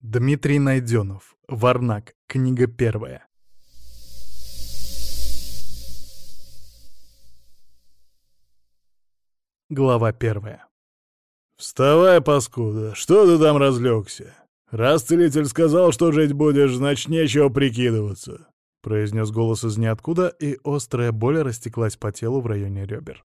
Дмитрий Найденов. Варнак. Книга первая. Глава первая. «Вставай, паскуда! Что ты там разлегся? Раз целитель сказал, что жить будешь, значит, нечего прикидываться!» — произнес голос из ниоткуда, и острая боль растеклась по телу в районе ребер.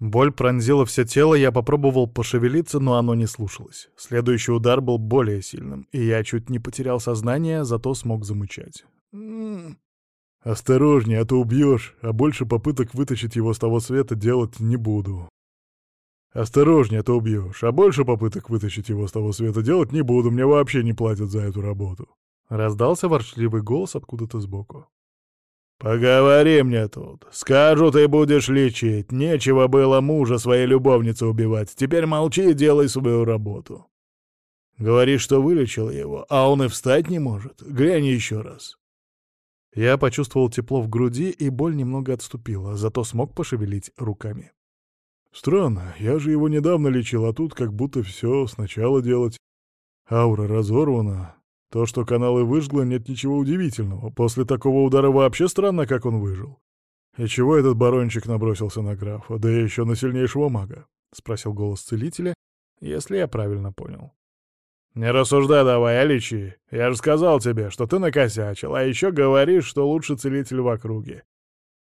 Боль пронзила все тело, я попробовал пошевелиться, но оно не слушалось. Следующий удар был более сильным, и я чуть не потерял сознание, зато смог замычать. «Осторожнее, а то убьешь, а больше попыток вытащить его с того света делать не буду». «Осторожнее, а то убьешь, а больше попыток вытащить его с того света делать не буду, мне вообще не платят за эту работу». Раздался ворчливый голос откуда-то сбоку. «Поговори мне тут. Скажу, ты будешь лечить. Нечего было мужа своей любовницы убивать. Теперь молчи и делай свою работу. Говоришь, что вылечил его, а он и встать не может. Глянь еще раз». Я почувствовал тепло в груди, и боль немного отступила, зато смог пошевелить руками. «Странно, я же его недавно лечил, а тут как будто все сначала делать. Аура разорвана, то, что каналы выжгло, нет ничего удивительного. После такого удара вообще странно, как он выжил. И чего этот барончик набросился на графа, да еще на сильнейшего мага? — спросил голос целителя, если я правильно понял. «Не рассуждай давай, а лечи. Я же сказал тебе, что ты накосячил, а еще говоришь, что лучше целитель в округе.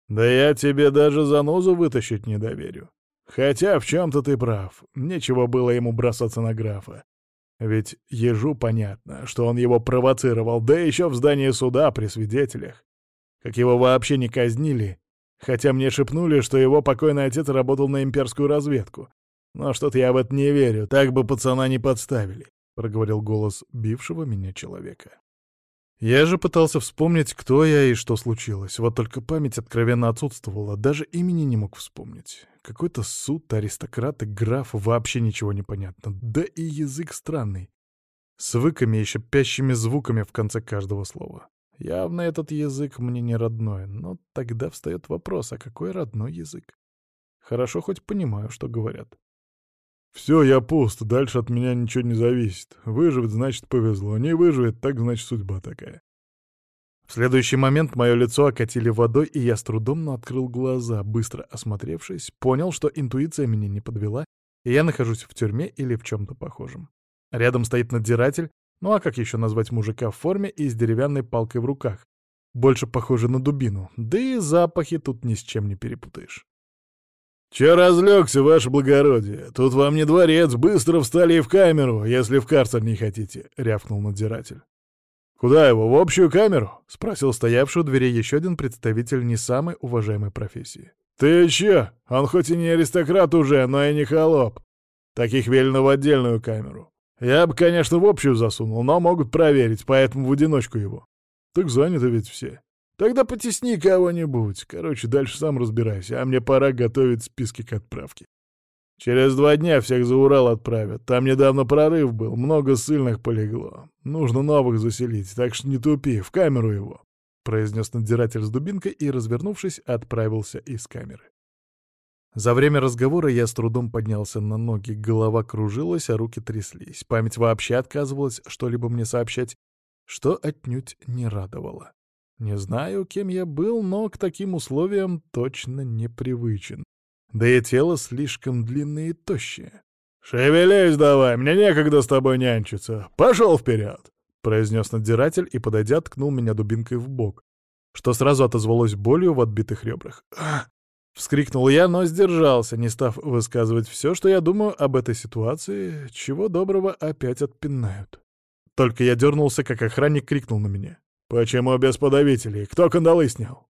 Да я тебе даже занозу вытащить не доверю. Хотя в чем-то ты прав, нечего было ему бросаться на графа. Ведь ежу понятно, что он его провоцировал, да еще в здании суда при свидетелях. Как его вообще не казнили, хотя мне шепнули, что его покойный отец работал на имперскую разведку. Но что-то я в это не верю, так бы пацана не подставили, — проговорил голос бившего меня человека. Я же пытался вспомнить, кто я и что случилось. Вот только память откровенно отсутствовала, даже имени не мог вспомнить. Какой-то суд, аристократ и граф, вообще ничего не понятно. Да и язык странный. С выками и шипящими звуками в конце каждого слова. Явно этот язык мне не родной, но тогда встает вопрос, а какой родной язык? Хорошо хоть понимаю, что говорят. «Все, я пуст, дальше от меня ничего не зависит. Выживет, значит, повезло. Не выживет, так, значит, судьба такая». В следующий момент мое лицо окатили водой, и я с трудом открыл глаза, быстро осмотревшись, понял, что интуиция меня не подвела, и я нахожусь в тюрьме или в чем-то похожем. Рядом стоит надзиратель, ну а как еще назвать мужика в форме и с деревянной палкой в руках? Больше похоже на дубину, да и запахи тут ни с чем не перепутаешь. «Че разлегся, ваше благородие? Тут вам не дворец, быстро встали и в камеру, если в карцер не хотите», — рявкнул надзиратель. «Куда его, в общую камеру?» — спросил стоявший у двери еще один представитель не самой уважаемой профессии. «Ты че? Он хоть и не аристократ уже, но и не холоп. Таких велено в отдельную камеру. Я бы, конечно, в общую засунул, но могут проверить, поэтому в одиночку его. Так заняты ведь все. Тогда потесни кого-нибудь. Короче, дальше сам разбирайся, а мне пора готовить списки к отправке. Через два дня всех за Урал отправят. Там недавно прорыв был, много ссыльных полегло. Нужно новых заселить, так что не тупи, в камеру его», — произнес надзиратель с дубинкой и, развернувшись, отправился из камеры. За время разговора я с трудом поднялся на ноги, голова кружилась, а руки тряслись. Память вообще отказывалась что-либо мне сообщать, что отнюдь не радовало. Не знаю, кем я был, но к таким условиям точно непривычен. Да и тело слишком длинное и тощее. «Шевелись давай, мне некогда с тобой нянчиться. Пошел вперед!» — произнес надзиратель и, подойдя, ткнул меня дубинкой в бок, что сразу отозвалось болью в отбитых ребрах. «Ах!» — вскрикнул я, но сдержался, не став высказывать все, что я думаю об этой ситуации, чего доброго опять отпинают. Только я дернулся, как охранник крикнул на меня. «Почему без подавителей? Кто кандалы снял?»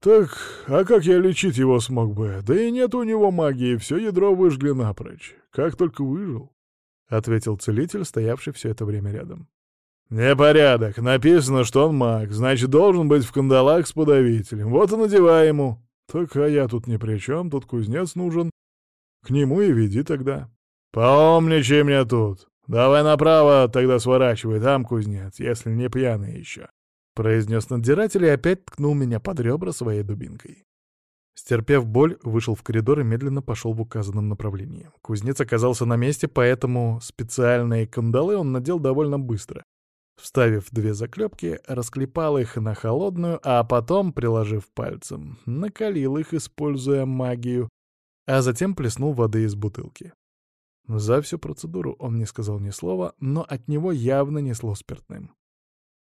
«Так, а как я лечить его смог бы? Да и нет у него магии, все ядро выжгли напрочь. Как только выжил», — ответил целитель, стоявший все это время рядом. «Непорядок. Написано, что он маг, значит, должен быть в кандалах с подавителем. Вот и надевай ему». «Так, а я тут ни при чем, тут кузнец нужен. К нему и веди тогда». «Поумничай мне тут. Давай направо, тогда сворачивай, там кузнец, если не пьяный еще» произнес надзиратель и опять ткнул меня под ребра своей дубинкой. Стерпев боль, вышел в коридор и медленно пошел в указанном направлении. Кузнец оказался на месте, поэтому специальные кандалы он надел довольно быстро. Вставив две заклепки, расклепал их на холодную, а потом, приложив пальцем, накалил их, используя магию, а затем плеснул воды из бутылки. За всю процедуру он не сказал ни слова, но от него явно несло спиртным.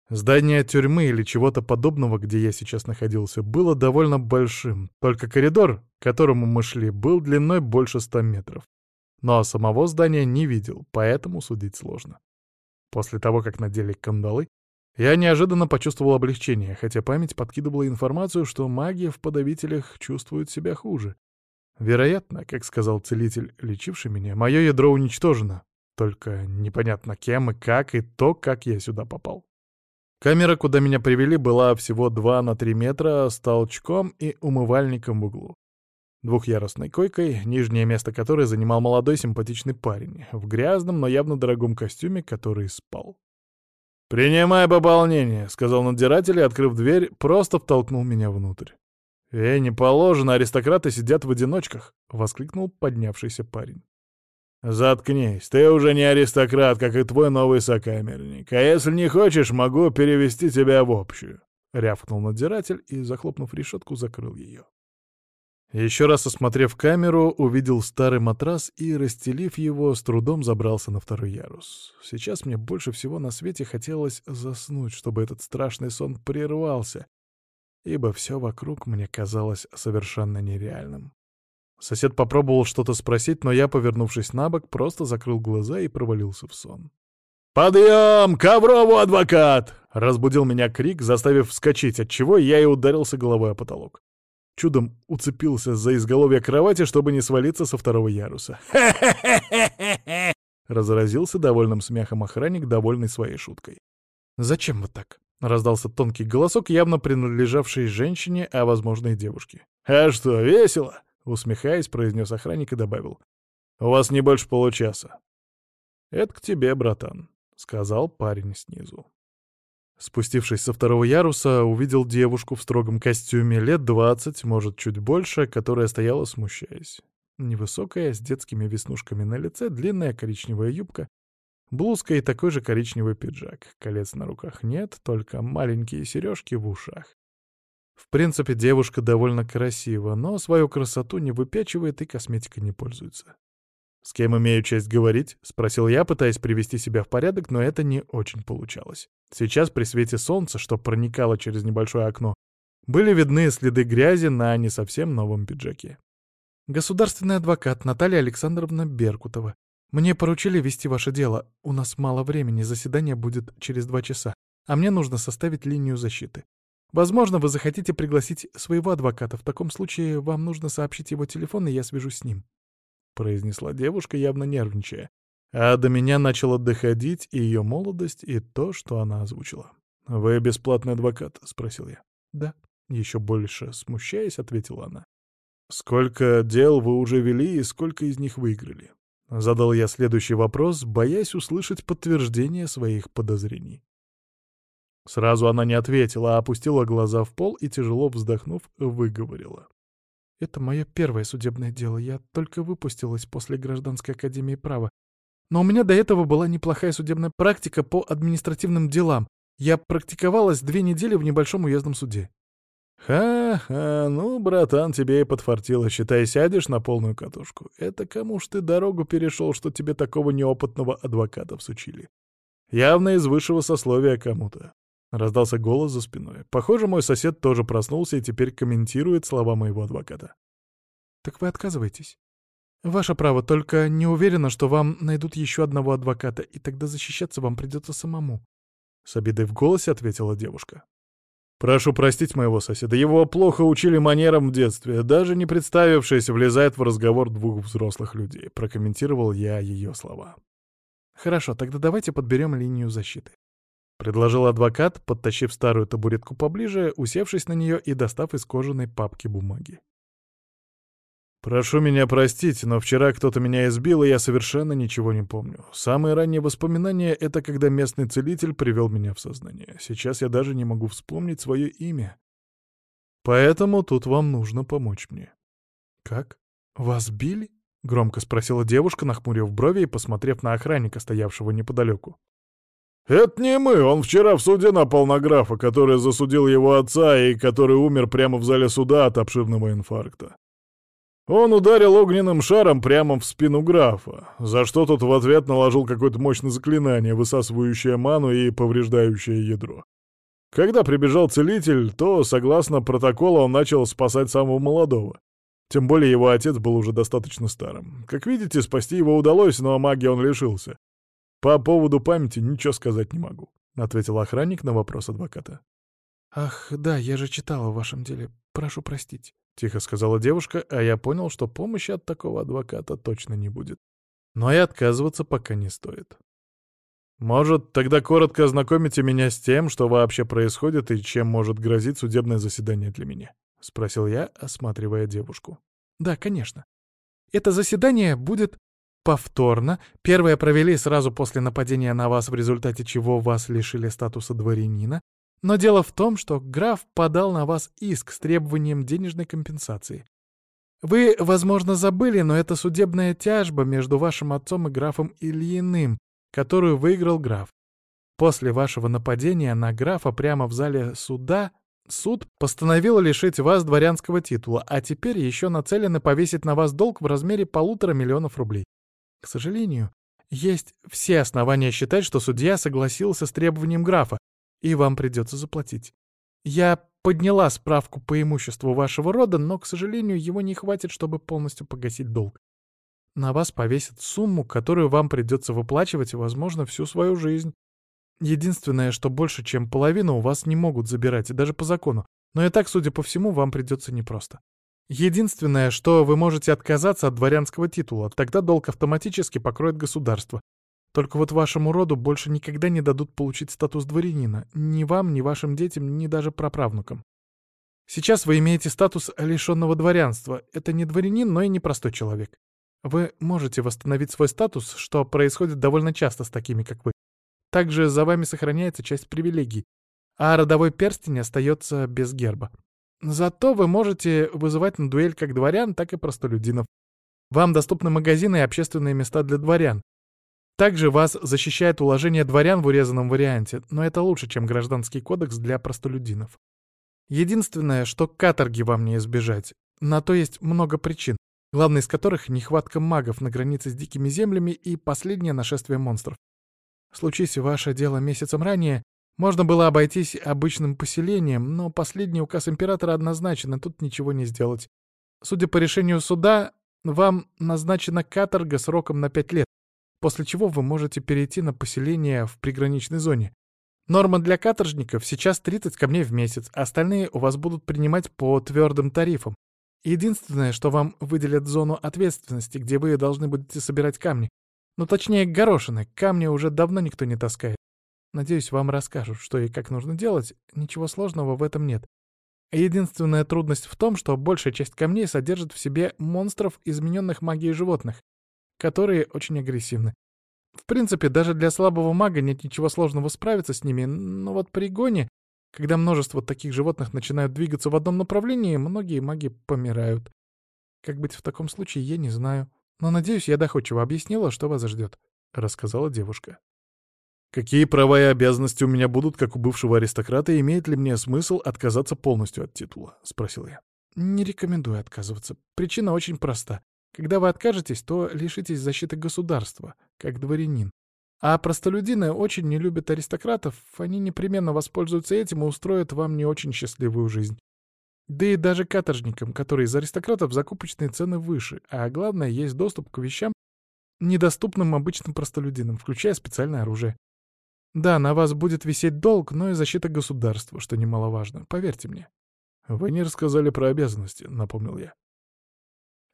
Здание тюрьмы или чего-то подобного, где я сейчас находился, было довольно большим, только коридор, к которому мы шли, был длиной больше ста метров. Но самого здания не видел, поэтому судить сложно. После того, как надели кандалы, я неожиданно почувствовал облегчение, хотя память подкидывала информацию, что маги в подавителях чувствуют себя хуже. Вероятно, как сказал целитель, лечивший меня, мое ядро уничтожено. Только непонятно кем и как, и то, как я сюда попал. Камера, куда меня привели, была всего 2 на 3 метра с толчком и умывальником в углу. Двухъярусной койкой, нижнее место которой занимал молодой симпатичный парень, в грязном, но явно дорогом костюме, который спал. «Принимай пополнение», — сказал надзиратель и, открыв дверь, просто втолкнул меня внутрь. «Эй, не положено, аристократы сидят в одиночках!» — воскликнул поднявшийся парень. «Заткнись, ты уже не аристократ, как и твой новый сокамерник. А если не хочешь, могу перевести тебя в общую», — рявкнул надзиратель и, захлопнув решетку, закрыл ее. Еще раз осмотрев камеру, увидел старый матрас и, расстелив его, с трудом забрался на второй ярус. Сейчас мне больше всего на свете хотелось заснуть, чтобы этот страшный сон прервался, ибо все вокруг мне казалось совершенно нереальным. Сосед попробовал что-то спросить, но я, повернувшись на бок, просто закрыл глаза и провалился в сон. «Подъем! Коврову адвокат!» — разбудил меня крик, заставив вскочить, отчего я и ударился головой о потолок. Чудом уцепился за изголовье кровати, чтобы не свалиться со второго яруса. «Хе-хе-хе-хе-хе!» Разразился довольным смехом охранник, довольный своей шуткой. «Зачем вы так?» — раздался тонкий голосок, явно принадлежавший женщине, а, возможно, и девушке. «А что, весело?» — усмехаясь, произнес охранник и добавил. «У вас не больше получаса». «Это к тебе, братан», — сказал парень снизу. Спустившись со второго яруса, увидел девушку в строгом костюме лет двадцать, может, чуть больше, которая стояла, смущаясь. Невысокая, с детскими веснушками на лице, длинная коричневая юбка, блузка и такой же коричневый пиджак. Колец на руках нет, только маленькие сережки в ушах. В принципе, девушка довольно красива, но свою красоту не выпячивает и косметикой не пользуется. «С кем имею честь говорить?» — спросил я, пытаясь привести себя в порядок, но это не очень получалось. Сейчас при свете солнца, что проникало через небольшое окно, были видны следы грязи на не совсем новом пиджаке. «Государственный адвокат Наталья Александровна Беркутова. Мне поручили вести ваше дело. У нас мало времени, заседание будет через два часа, а мне нужно составить линию защиты. Возможно, вы захотите пригласить своего адвоката. В таком случае вам нужно сообщить его телефон, и я свяжусь с ним». — произнесла девушка, явно нервничая. А до меня начало доходить и ее молодость, и то, что она озвучила. «Вы бесплатный адвокат?» — спросил я. «Да», — еще больше смущаясь, ответила она. «Сколько дел вы уже вели и сколько из них выиграли?» Задал я следующий вопрос, боясь услышать подтверждение своих подозрений. Сразу она не ответила, а опустила глаза в пол и, тяжело вздохнув, выговорила. Это мое первое судебное дело. Я только выпустилась после гражданской академии права. Но у меня до этого была неплохая судебная практика по административным делам. Я практиковалась две недели в небольшом уездном суде. «Ха-ха, ну, братан, тебе и подфартило, считай, сядешь на полную катушку. Это кому ж ты дорогу перешел, что тебе такого неопытного адвоката всучили? Явно из высшего сословия кому-то. Раздался голос за спиной. Похоже, мой сосед тоже проснулся и теперь комментирует слова моего адвоката. «Так вы отказываетесь?» «Ваше право, только не уверена, что вам найдут еще одного адвоката, и тогда защищаться вам придется самому», — с обидой в голосе ответила девушка. «Прошу простить моего соседа, его плохо учили манерам в детстве, даже не представившись, влезает в разговор двух взрослых людей», — прокомментировал я ее слова. «Хорошо, тогда давайте подберем линию защиты. — предложил адвокат, подтащив старую табуретку поближе, усевшись на нее и достав из кожаной папки бумаги. «Прошу меня простить, но вчера кто-то меня избил, и я совершенно ничего не помню. Самые ранние воспоминания — это когда местный целитель привел меня в сознание. Сейчас я даже не могу вспомнить свое имя. Поэтому тут вам нужно помочь мне». «Как? Вас били?» — громко спросила девушка, нахмурив брови и посмотрев на охранника, стоявшего неподалеку. «Это не мы, он вчера в суде напал на графа, который засудил его отца и который умер прямо в зале суда от обширного инфаркта. Он ударил огненным шаром прямо в спину графа, за что тот в ответ наложил какое-то мощное заклинание, высасывающее ману и повреждающее ядро. Когда прибежал целитель, то, согласно протоколу, он начал спасать самого молодого. Тем более его отец был уже достаточно старым. Как видите, спасти его удалось, но магии он лишился. По поводу памяти ничего сказать не могу, — ответил охранник на вопрос адвоката. «Ах, да, я же читала в вашем деле. Прошу простить», — тихо сказала девушка, а я понял, что помощи от такого адвоката точно не будет. Но и отказываться пока не стоит. «Может, тогда коротко ознакомите меня с тем, что вообще происходит и чем может грозить судебное заседание для меня?» — спросил я, осматривая девушку. «Да, конечно. Это заседание будет повторно. Первое провели сразу после нападения на вас, в результате чего вас лишили статуса дворянина. Но дело в том, что граф подал на вас иск с требованием денежной компенсации. Вы, возможно, забыли, но это судебная тяжба между вашим отцом и графом Ильиным, которую выиграл граф. После вашего нападения на графа прямо в зале суда суд постановил лишить вас дворянского титула, а теперь еще нацелены повесить на вас долг в размере полутора миллионов рублей. К сожалению, есть все основания считать, что судья согласился с требованием графа, и вам придется заплатить. Я подняла справку по имуществу вашего рода, но, к сожалению, его не хватит, чтобы полностью погасить долг. На вас повесят сумму, которую вам придется выплачивать, возможно, всю свою жизнь. Единственное, что больше, чем половину у вас не могут забирать, даже по закону. Но и так, судя по всему, вам придется непросто. Единственное, что вы можете отказаться от дворянского титула, тогда долг автоматически покроет государство. Только вот вашему роду больше никогда не дадут получить статус дворянина. Ни вам, ни вашим детям, ни даже праправнукам. Сейчас вы имеете статус лишенного дворянства. Это не дворянин, но и не простой человек. Вы можете восстановить свой статус, что происходит довольно часто с такими, как вы. Также за вами сохраняется часть привилегий, а родовой перстень остается без герба. Зато вы можете вызывать на дуэль как дворян, так и простолюдинов. Вам доступны магазины и общественные места для дворян. Также вас защищает уложение дворян в урезанном варианте, но это лучше, чем гражданский кодекс для простолюдинов. Единственное, что каторги вам не избежать. На то есть много причин главный из которых — нехватка магов на границе с дикими землями и последнее нашествие монстров. Случись ваше дело месяцем ранее, можно было обойтись обычным поселением, но последний указ императора однозначен, и тут ничего не сделать. Судя по решению суда, вам назначена каторга сроком на пять лет, после чего вы можете перейти на поселение в приграничной зоне. Норма для каторжников сейчас 30 камней в месяц, а остальные у вас будут принимать по твердым тарифам. Единственное, что вам выделят зону ответственности, где вы должны будете собирать камни. Ну, точнее, горошины. Камни уже давно никто не таскает. Надеюсь, вам расскажут, что и как нужно делать. Ничего сложного в этом нет. Единственная трудность в том, что большая часть камней содержит в себе монстров, измененных магией животных, которые очень агрессивны. В принципе, даже для слабого мага нет ничего сложного справиться с ними, но вот при гоне когда множество таких животных начинают двигаться в одном направлении, многие маги помирают. Как быть в таком случае, я не знаю. Но, надеюсь, я доходчиво объяснила, что вас ждет, — рассказала девушка. «Какие права и обязанности у меня будут, как у бывшего аристократа, и имеет ли мне смысл отказаться полностью от титула?» — спросил я. «Не рекомендую отказываться. Причина очень проста. Когда вы откажетесь, то лишитесь защиты государства, как дворянин. А простолюдины очень не любят аристократов, они непременно воспользуются этим и устроят вам не очень счастливую жизнь. Да и даже каторжникам, которые из аристократов закупочные цены выше, а главное, есть доступ к вещам, недоступным обычным простолюдинам, включая специальное оружие. Да, на вас будет висеть долг, но и защита государства, что немаловажно, поверьте мне. Вы не рассказали про обязанности, напомнил я.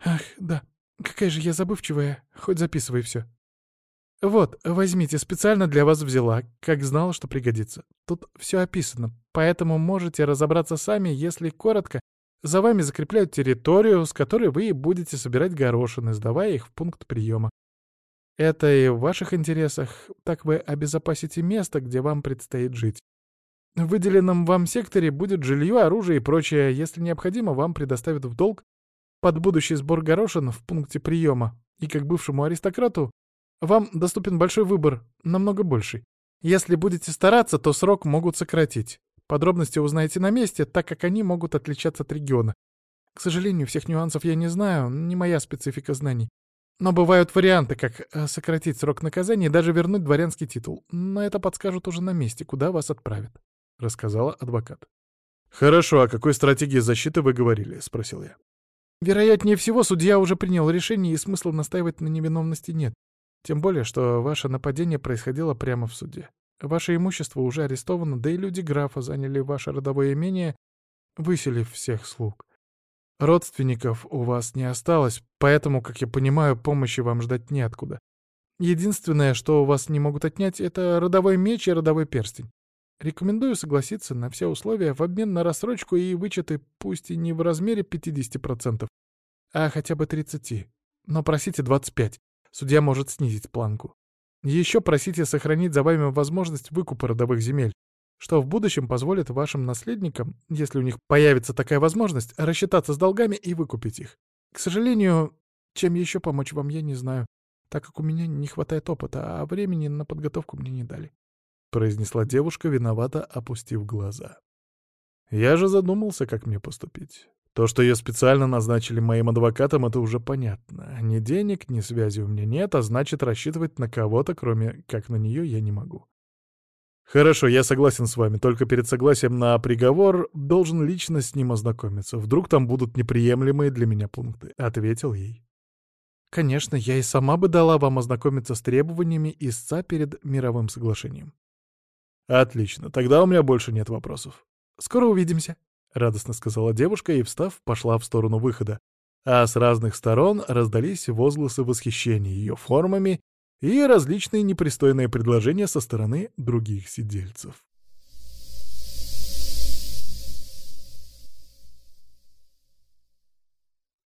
Ах, да, какая же я забывчивая, хоть записывай все. «Вот, возьмите, специально для вас взяла, как знала, что пригодится. Тут все описано, поэтому можете разобраться сами, если коротко. За вами закрепляют территорию, с которой вы будете собирать горошины, сдавая их в пункт приема. Это и в ваших интересах, так вы обезопасите место, где вам предстоит жить. В выделенном вам секторе будет жилье, оружие и прочее. Если необходимо, вам предоставят в долг под будущий сбор горошин в пункте приема. И как бывшему аристократу вам доступен большой выбор, намного больший. Если будете стараться, то срок могут сократить. Подробности узнаете на месте, так как они могут отличаться от региона. К сожалению, всех нюансов я не знаю, не моя специфика знаний. Но бывают варианты, как э, сократить срок наказания и даже вернуть дворянский титул. Но это подскажут уже на месте, куда вас отправят», — рассказала адвокат. «Хорошо, о какой стратегии защиты вы говорили?» — спросил я. «Вероятнее всего, судья уже принял решение, и смысла настаивать на невиновности нет. Тем более, что ваше нападение происходило прямо в суде. Ваше имущество уже арестовано, да и люди графа заняли ваше родовое имение, выселив всех слуг. Родственников у вас не осталось, поэтому, как я понимаю, помощи вам ждать неоткуда. Единственное, что у вас не могут отнять, это родовой меч и родовой перстень. Рекомендую согласиться на все условия в обмен на рассрочку и вычеты, пусть и не в размере 50%, а хотя бы 30%. Но просите 25%. Судья может снизить планку. Еще просите сохранить за вами возможность выкупа родовых земель что в будущем позволит вашим наследникам, если у них появится такая возможность, рассчитаться с долгами и выкупить их. К сожалению, чем еще помочь вам, я не знаю, так как у меня не хватает опыта, а времени на подготовку мне не дали», — произнесла девушка, виновато опустив глаза. Я же задумался, как мне поступить. То, что ее специально назначили моим адвокатом, это уже понятно. Ни денег, ни связи у меня нет, а значит, рассчитывать на кого-то, кроме как на нее, я не могу. «Хорошо, я согласен с вами, только перед согласием на приговор должен лично с ним ознакомиться. Вдруг там будут неприемлемые для меня пункты», — ответил ей. «Конечно, я и сама бы дала вам ознакомиться с требованиями истца перед мировым соглашением». «Отлично, тогда у меня больше нет вопросов». «Скоро увидимся», — радостно сказала девушка и, встав, пошла в сторону выхода. А с разных сторон раздались возгласы восхищения ее формами и различные непристойные предложения со стороны других сидельцев.